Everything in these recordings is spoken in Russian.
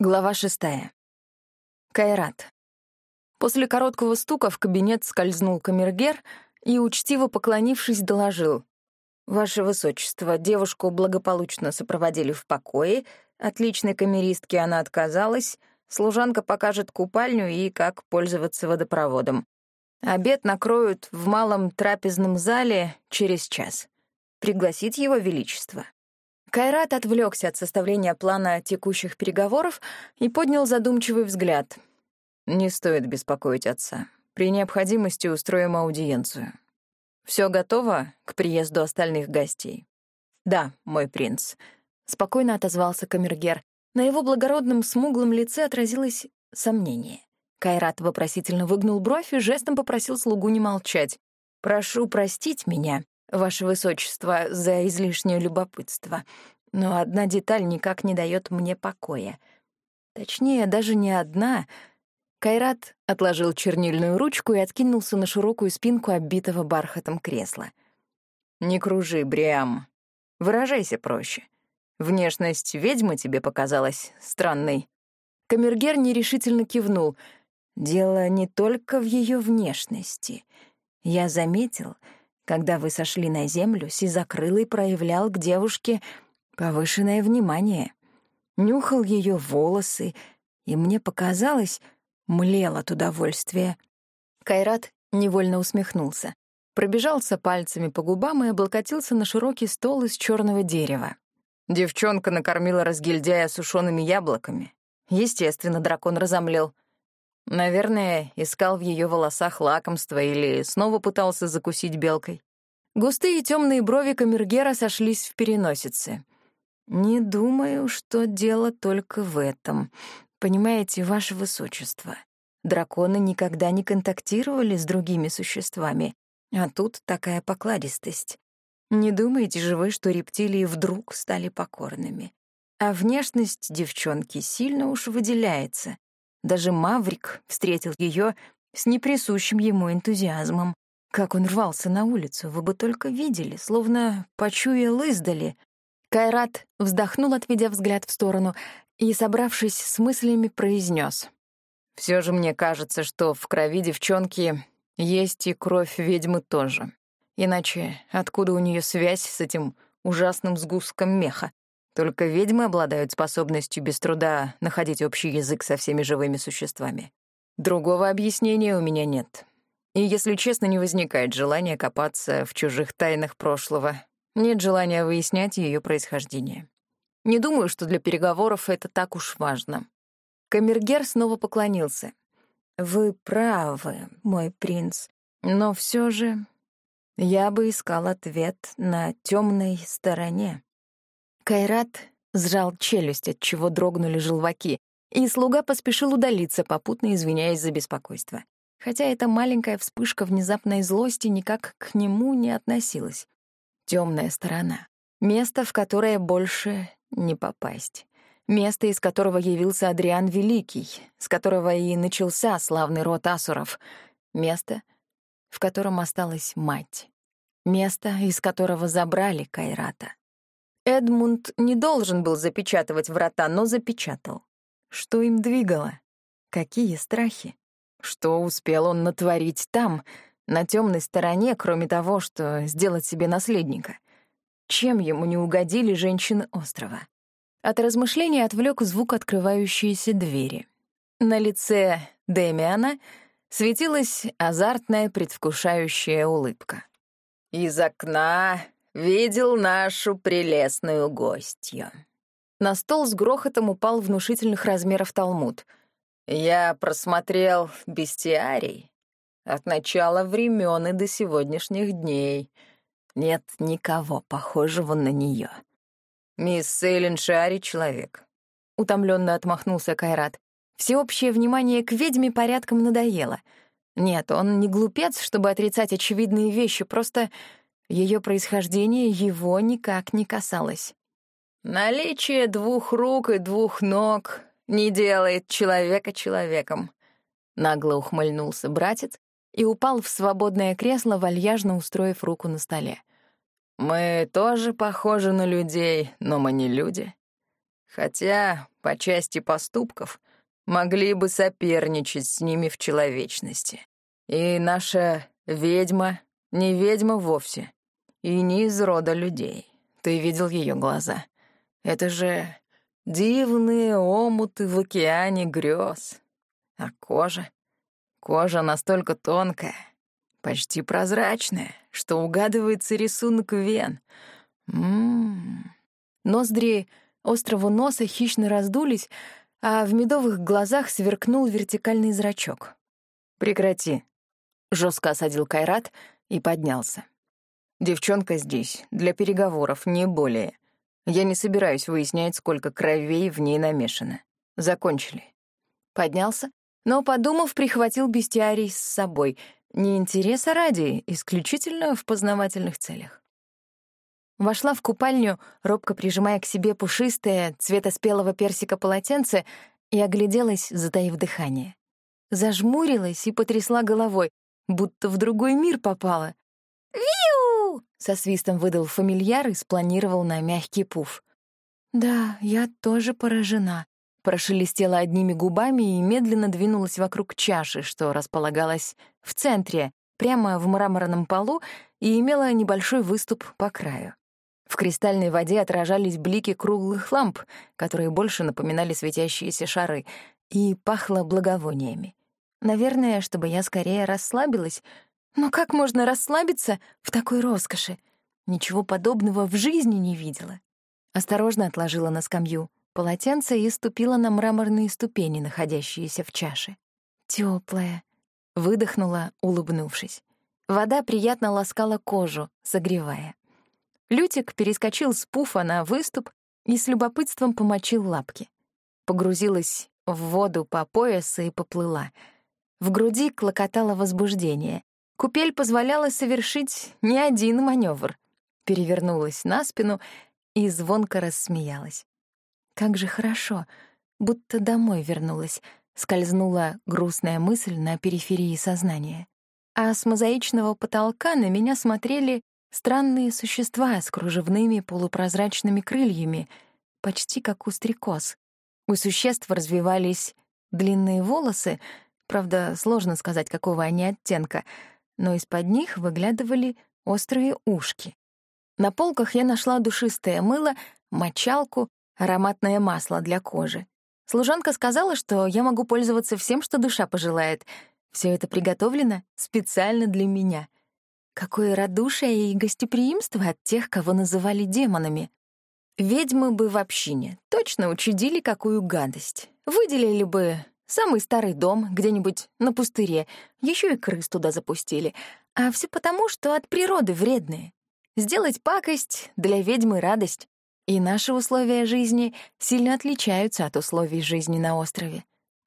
Глава шестая. Кайрат. После короткого стука в кабинет скользнул камергер и, учтиво поклонившись, доложил. «Ваше Высочество, девушку благополучно сопроводили в покое, от личной камеристки она отказалась, служанка покажет купальню и как пользоваться водопроводом. Обед накроют в малом трапезном зале через час. Пригласить его величество». Кайрат отвлекся от составления плана текущих переговоров и поднял задумчивый взгляд. «Не стоит беспокоить отца. При необходимости устроим аудиенцию. Все готово к приезду остальных гостей?» «Да, мой принц», — спокойно отозвался камергер. На его благородном смуглом лице отразилось сомнение. Кайрат вопросительно выгнул бровь и жестом попросил слугу не молчать. «Прошу простить меня, ваше высочество, за излишнее любопытство. Но одна деталь никак не дает мне покоя. Точнее, даже не одна. Кайрат отложил чернильную ручку и откинулся на широкую спинку оббитого бархатом кресла. «Не кружи, Бриам. Выражайся проще. Внешность ведьмы тебе показалась странной». Камергер нерешительно кивнул. «Дело не только в ее внешности. Я заметил, когда вы сошли на землю, Сизокрылый проявлял к девушке повышенное внимание. Нюхал ее волосы, и мне показалось, млел от удовольствия. Кайрат невольно усмехнулся. Пробежался пальцами по губам и облокотился на широкий стол из черного дерева. Девчонка накормила разгильдяя сушеными яблоками. Естественно, дракон разомлел. Наверное, искал в ее волосах лакомство или снова пытался закусить белкой. Густые темные брови камергера сошлись в переносице. «Не думаю, что дело только в этом. Понимаете, ваше высочество, драконы никогда не контактировали с другими существами, а тут такая покладистость. Не думаете же вы, что рептилии вдруг стали покорными? А внешность девчонки сильно уж выделяется. Даже Маврик встретил ее с неприсущим ему энтузиазмом. Как он рвался на улицу, вы бы только видели, словно почуял издали. Кайрат вздохнул, отведя взгляд в сторону, и, собравшись с мыслями, произнес: «Все же мне кажется, что в крови девчонки есть и кровь ведьмы тоже. Иначе откуда у нее связь с этим ужасным сгустком меха? Только ведьмы обладают способностью без труда находить общий язык со всеми живыми существами. Другого объяснения у меня нет. И, если честно, не возникает желания копаться в чужих тайнах прошлого. Нет желания выяснять ее происхождение. Не думаю, что для переговоров это так уж важно. Камергер снова поклонился. «Вы правы, мой принц, но все же я бы искал ответ на темной стороне». Кайрат сжал челюсть, от чего дрогнули желваки, и слуга поспешил удалиться, попутно извиняясь за беспокойство. Хотя эта маленькая вспышка внезапной злости никак к нему не относилась. Темная сторона. Место, в которое больше не попасть. Место, из которого явился Адриан Великий, с которого и начался славный род Асуров. Место, в котором осталась мать. Место, из которого забрали Кайрата. Эдмунд не должен был запечатывать врата, но запечатал. Что им двигало? Какие страхи? Что успел он натворить там, на темной стороне, кроме того, что сделать себе наследника? Чем ему не угодили женщины острова? От размышлений отвлек звук открывающейся двери. На лице Дэмиана светилась азартная предвкушающая улыбка. «Из окна видел нашу прелестную гостью». На стол с грохотом упал внушительных размеров талмуд. «Я просмотрел бестиарий от начала времен и до сегодняшних дней. Нет никого похожего на нее. Мисс Сейлин Шиари — человек». Утомленно отмахнулся Кайрат. Всеобщее внимание к ведьме порядком надоело. Нет, он не глупец, чтобы отрицать очевидные вещи, просто ее происхождение его никак не касалось. «Наличие двух рук и двух ног не делает человека человеком», — нагло ухмыльнулся братец и упал в свободное кресло, вальяжно устроив руку на столе. «Мы тоже похожи на людей, но мы не люди. Хотя, по части поступков, могли бы соперничать с ними в человечности. И наша ведьма не ведьма вовсе, и не из рода людей. Ты видел ее глаза. Это же дивные омуты в океане грез. А кожа? Кожа настолько тонкая, почти прозрачная, что угадывается рисунок вен. М-м-м. Ноздри острого носа хищно раздулись, а в медовых глазах сверкнул вертикальный зрачок. «Прекрати», — жестко осадил Кайрат и поднялся. «Девчонка здесь для переговоров, не более. Я не собираюсь выяснять, сколько кровей в ней намешано. Закончили». Поднялся, но, подумав, прихватил бестиарий с собой. Не интереса ради, исключительно в познавательных целях. Вошла в купальню, робко прижимая к себе пушистое, цвета спелого персика полотенце, и огляделась, затаив дыхание. Зажмурилась и потрясла головой, будто в другой мир попала. «Виу!» — со свистом выдал фамильяр и спланировал на мягкий пуф. «Да, я тоже поражена», — прошелестела одними губами и медленно двинулась вокруг чаши, что располагалась в центре, прямо в мраморном полу и имела небольшой выступ по краю. В кристальной воде отражались блики круглых ламп, которые больше напоминали светящиеся шары, и пахло благовониями. Наверное, чтобы я скорее расслабилась. Но как можно расслабиться в такой роскоши? Ничего подобного в жизни не видела. Осторожно отложила на скамью полотенце и ступила на мраморные ступени, находящиеся в чаше. Теплая, выдохнула, улыбнувшись. Вода приятно ласкала кожу, согревая. Лютик перескочил с пуфа на выступ и с любопытством помочил лапки. Погрузилась в воду по поясу и поплыла. В груди клокотало возбуждение. Купель позволяла совершить не один маневр. Перевернулась на спину и звонко рассмеялась. Как же хорошо, будто домой вернулась, скользнула грустная мысль на периферии сознания. А с мозаичного потолка на меня смотрели Странные существа с кружевными полупрозрачными крыльями, почти как у стрекоз. У существ развивались длинные волосы, правда, сложно сказать, какого они оттенка, но из-под них выглядывали острые ушки. На полках я нашла душистое мыло, мочалку, ароматное масло для кожи. Служанка сказала, что я могу пользоваться всем, что душа пожелает. Все это приготовлено специально для меня — Какое радушие и гостеприимство от тех, кого называли демонами. Ведьмы бы в общине точно учудили какую гадость. Выделили бы самый старый дом где-нибудь на пустыре, еще и крыс туда запустили. А все потому, что от природы вредные. Сделать пакость для ведьмы — радость. И наши условия жизни сильно отличаются от условий жизни на острове.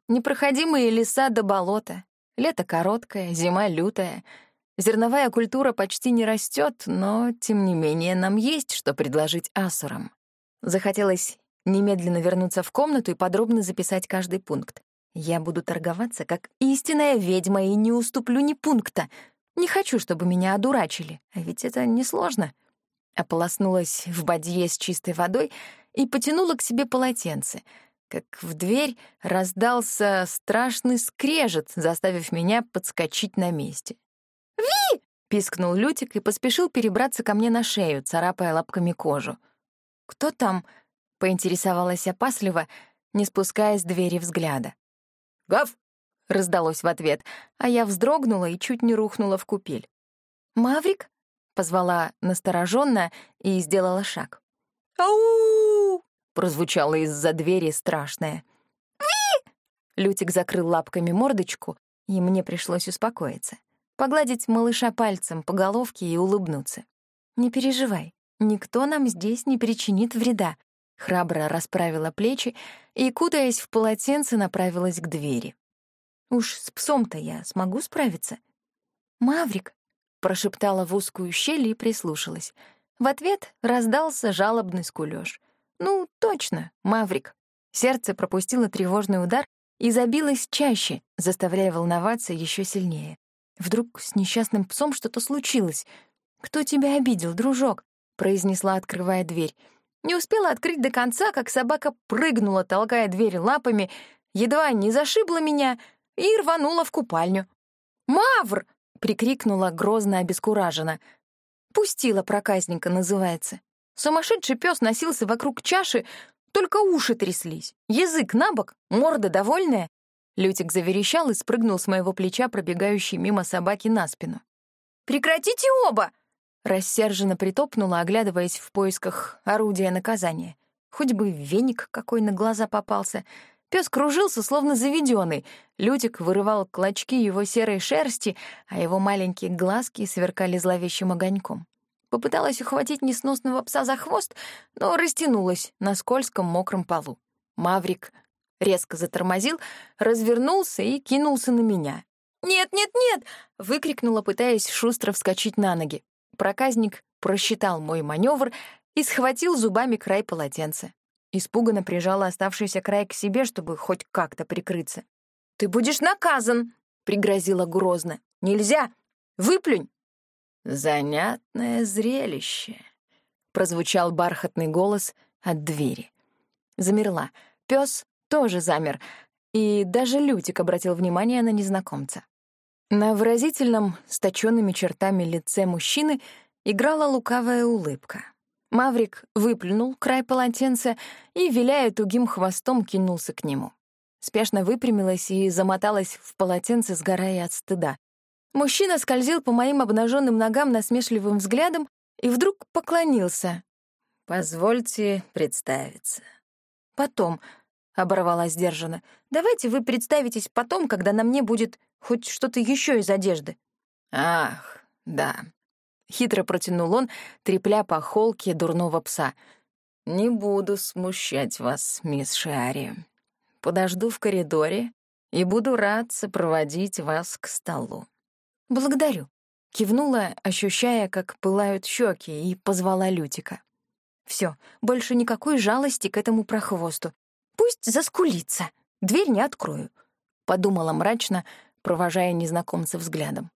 Непроходимые леса до болота, лето короткое, зима лютая — Зерновая культура почти не растет, но, тем не менее, нам есть что предложить асурам. Захотелось немедленно вернуться в комнату и подробно записать каждый пункт. Я буду торговаться как истинная ведьма и не уступлю ни пункта. Не хочу, чтобы меня одурачили, а ведь это несложно. Ополоснулась в бадье с чистой водой и потянула к себе полотенце, как в дверь раздался страшный скрежет, заставив меня подскочить на месте. «Ви!» — пискнул Лютик и поспешил перебраться ко мне на шею, царапая лапками кожу. «Кто там?» — поинтересовалась опасливо, не спуская с двери взгляда. «Гав!» — раздалось в ответ, а я вздрогнула и чуть не рухнула в купель. «Маврик?» — позвала настороженно и сделала шаг. «Ау!» — прозвучало из-за двери страшное. «Ви!» Лютик закрыл лапками мордочку, и мне пришлось успокоиться погладить малыша пальцем по головке и улыбнуться. «Не переживай, никто нам здесь не причинит вреда», храбро расправила плечи и, кутаясь в полотенце, направилась к двери. «Уж с псом-то я смогу справиться?» «Маврик», — прошептала в узкую щель и прислушалась. В ответ раздался жалобный скулёж. «Ну, точно, Маврик». Сердце пропустило тревожный удар и забилось чаще, заставляя волноваться еще сильнее. Вдруг с несчастным псом что-то случилось. «Кто тебя обидел, дружок?» — произнесла, открывая дверь. Не успела открыть до конца, как собака прыгнула, толкая дверь лапами, едва не зашибла меня и рванула в купальню. «Мавр!» — прикрикнула грозно обескураженно. «Пустила проказника» называется. Сумасшедший пес носился вокруг чаши, только уши тряслись. Язык на бок, морда довольная. Лютик заверещал и спрыгнул с моего плеча, пробегающей мимо собаки на спину. «Прекратите оба!» Рассерженно притопнула, оглядываясь в поисках орудия наказания. Хоть бы веник какой на глаза попался. Пес кружился, словно заведенный. Лютик вырывал клочки его серой шерсти, а его маленькие глазки сверкали зловещим огоньком. Попыталась ухватить несносного пса за хвост, но растянулась на скользком мокром полу. Маврик резко затормозил, развернулся и кинулся на меня. «Нет, нет, нет!» — выкрикнула, пытаясь шустро вскочить на ноги. Проказник просчитал мой маневр и схватил зубами край полотенца. Испуганно прижала оставшийся край к себе, чтобы хоть как-то прикрыться. «Ты будешь наказан!» — пригрозила грозно. «Нельзя! Выплюнь!» «Занятное зрелище!» — прозвучал бархатный голос от двери. Замерла. Пес тоже замер, и даже Лютик обратил внимание на незнакомца. На выразительном, с точёнными чертами лице мужчины играла лукавая улыбка. Маврик выплюнул край полотенца и, виляя тугим хвостом, кинулся к нему. Спешно выпрямилась и замоталась в полотенце, сгорая от стыда. Мужчина скользил по моим обнаженным ногам насмешливым взглядом и вдруг поклонился. «Позвольте представиться». «Потом», — оборвала сдержанно, — «давайте вы представитесь потом, когда на мне будет Хоть что-то еще из одежды. Ах, да. Хитро протянул он, трепля по холке дурного пса. Не буду смущать вас, мисс Шари. Подожду в коридоре и буду рад сопроводить вас к столу. Благодарю. Кивнула, ощущая, как пылают щеки, и позвала Лютика. Все, больше никакой жалости к этому прохвосту. Пусть заскулится, дверь не открою. Подумала мрачно, провожая незнакомца взглядом.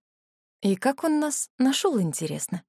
И как он нас нашел, интересно?